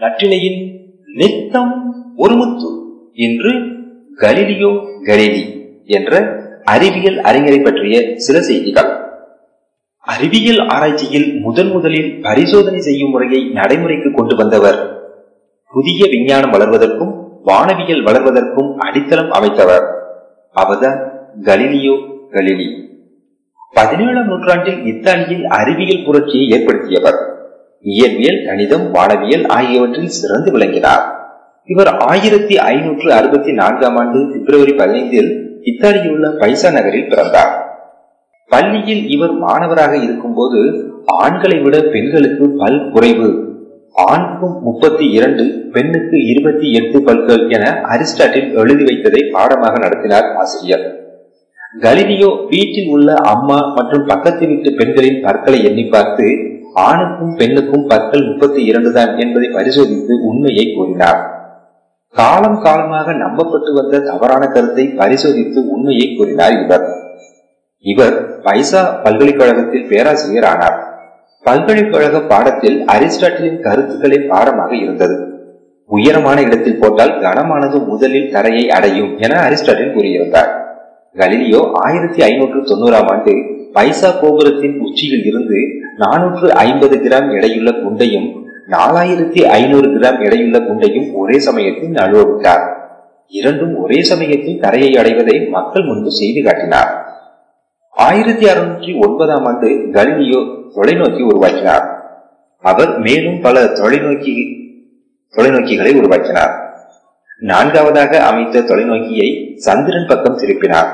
நற்றினையின் நித்தம் ஒருமுத்து என்று கலிலியோ கலிலி என்ற அறிவியல் அறிஞரை பற்றிய சில செய்திகள். அறிவியல் ஆராய்ச்சியில் முதன் முதலில் பரிசோதனை செய்யும் முறையை நடைமுறைக்கு கொண்டு வந்தவர். புதிய விஞ்ஞானம் வளர்வதற்கும் வானவியல் வளர்வதற்கும் அடித்தளம் அமைத்தவர். அவர்தான் கலிலியோ கலிலி பதினேழாம் நூற்றாண்டில் இத்தாலியில் அறிவியல் புரட்சியை ஏற்படுத்தியவர். இயற்பியல் கணிதம் வானவியல் ஆகியவற்றில் சிறந்து விளங்கினார். இவர் ஆயிரத்தி ஐநூற்று அறுபத்தி நான்காம் ஆண்டு பிப்ரவரி பதினைந்தில் இத்தாலியில் உள்ள பைசா நகரில் பிறந்தார். பள்ளியில் இவர் மாணவராக இருக்கும்போது ஆண்களை விட பெண்களுக்கு பல் குறைவு. ஆண்கும் முப்பத்தி இரண்டு பெண்ணுக்கு இருபத்தி எட்டு பல்கள் என அரிஸ்டாட்டில் எழுதி வைத்ததை பாடமாக நடத்தினார் ஆசிரியர். கலிலியோ வீட்டில் உள்ள அம்மா மற்றும் பக்கத்து வீட்டு பெண்களின் பற்களை எண்ணி பார்த்து ஆணுக்கும் பெண்ணுக்கும் பற்கள் முப்பத்தி இரண்டு தான் என்பதை பரிசோதித்து உண்மையை கூறினார். காலம் காலமாக நம்பப்பட்டு வந்த தவறான கருத்தை பரிசோதித்து உண்மையை கூறினார் இவர். இவர் பைசா பல்கலைக்கழகத்தில் பேராசிரியர் ஆனார் பல்கலைக்கழக பாடத்தில் அரிஸ்டாட்டிலின் கருத்துக்களே பாடமாக இருந்தது. உயரமான இடத்தில் போட்டால் கனமானது முதலில் தரையை அடையும் என அரிஸ்டாட்டில் கூறியிருந்தார். கலிலியோ ஆயிரத்தி ஐநூற்று தொண்ணூறாம் ஆண்டு பைசா கோபுரத்தின் உச்சியில் இருந்து நானூற்று ஐம்பது கிராம் எடையுள்ள குண்டையும் நாலாயிரத்தி ஐநூறு கிராம் எடையுள்ள குண்டையும் ஒரே சமயத்தில் நழுவவிட்டார். இரண்டும் ஒரே சமயத்தில் கரையை அடைவதை மக்கள் முன்பு செய்து காட்டினார். ஆயிரத்தி அறுநூற்றி ஒன்பதாம் ஆண்டு கலிலியோ தொலைநோக்கி உருவாக்கினார். அவர் மேலும் பல தொலைநோக்கி தொலைநோக்கிகளை உருவாக்கினார். நான்காவதாக அமைத்த தொலைநோக்கியை சந்திரன் பக்கம் திருப்பினார்.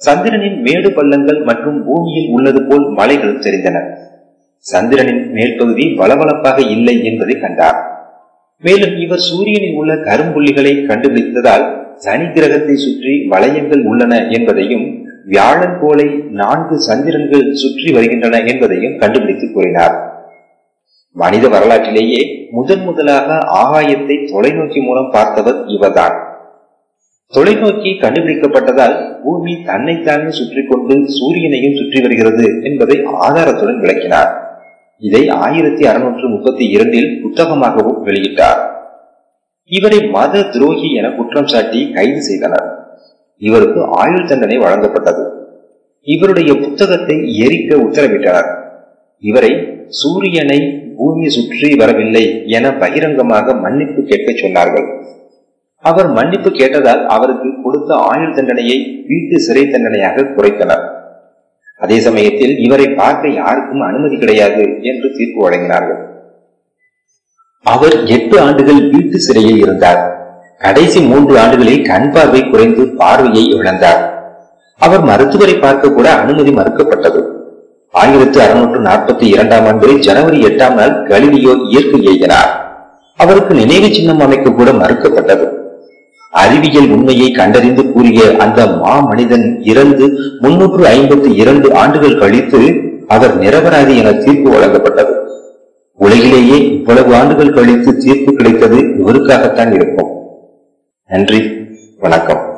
சந்திரனின் மேடு பள்ளங்கள் மற்றும் பூமியில் உள்ளது போல் மலைகள் தெரிந்தன. சந்திரனின் மேல் பகுதி வளவளப்பாக இல்லை என்பதை கண்டார். மேலும் இவர் சூரியனில் உள்ள கரும்புள்ளிகளை கண்டுபிடித்ததால் சனி கிரகத்தை சுற்றி வளையங்கள் உள்ளன என்பதையும் வியாழன் போலை நான்கு சந்திரன்கள் சுற்றி வருகின்றன என்பதையும் கண்டுபிடித்து கூறினார். மனித வரலாற்றிலேயே முதன் முதலாக ஆகாயத்தை தொலைநோக்கி மூலம் பார்த்தவர் இவர்தான். தொலைநோக்கி கண்டுபிடிக்கப்பட்டதால் பூமி தன்னைத்தானே சுற்றி கொண்டு சூரியனையும் சுற்றி வருகிறது என்பதை ஆதாரத்துடன் விளக்கினார். இதை ஆயிரத்தி அறுநூற்று முப்பத்தி இரண்டில் புத்தகமாகவும் வெளியிட்டார். இவரை மத துரோகி என குற்றம் சாட்டி கைது செய்தனர். இவருக்கு ஆயுள் தண்டனை வழங்கப்பட்டது. இவருடைய புத்தகத்தை எரிக்க உத்தரவிட்டனர். இவரை சூரியனை பூமி சுற்றி வரவில்லை என பகிரங்கமாக மன்னிப்பு கேட்க சொன்னார்கள். அவர் மன்னிப்பு கேட்டதால் அவருக்கு கொடுத்த ஆயுள் தண்டனையை வீட்டு சிறை தண்டனையாக குறைத்தனர். அதே சமயத்தில் இவரை பார்க்க யாருக்கும் அனுமதி கிடையாது என்று தீர்ப்பு வழங்கினார்கள். அவர் எட்டு ஆண்டுகள் வீட்டு சிறையில் இருந்தார். கடைசி மூன்று ஆண்டுகளில் கண் பார்வை குறைந்து பார்வையை இழந்தார். அவர் மருத்துவரை பார்க்க கூட அனுமதி மறுக்கப்பட்டது. ஆயிரத்தி அறுநூற்று நாற்பத்தி இரண்டாம் ஆண்டு ஜனவரி எட்டாம் நாள் கலிலியோ இயற்கை எய்தினார் அவருக்கு நினைவு சின்னம் அமைக்க கூட மறுக்கப்பட்டது. அறிவியல் உண்மையை கண்டறிந்து கூறிய அந்த மா மனிதன் இறந்து முன்னூற்று ஐம்பத்தி இரண்டு ஆண்டுகள் கழித்து அவர் நிரபராதி என தீர்ப்பு வழங்கப்பட்டது. உலகிலேயே இவ்வளவு ஆண்டுகள் கழித்து தீர்ப்பு கிடைத்தது இவருக்காகத்தான் இருக்கும். நன்றி. வணக்கம்.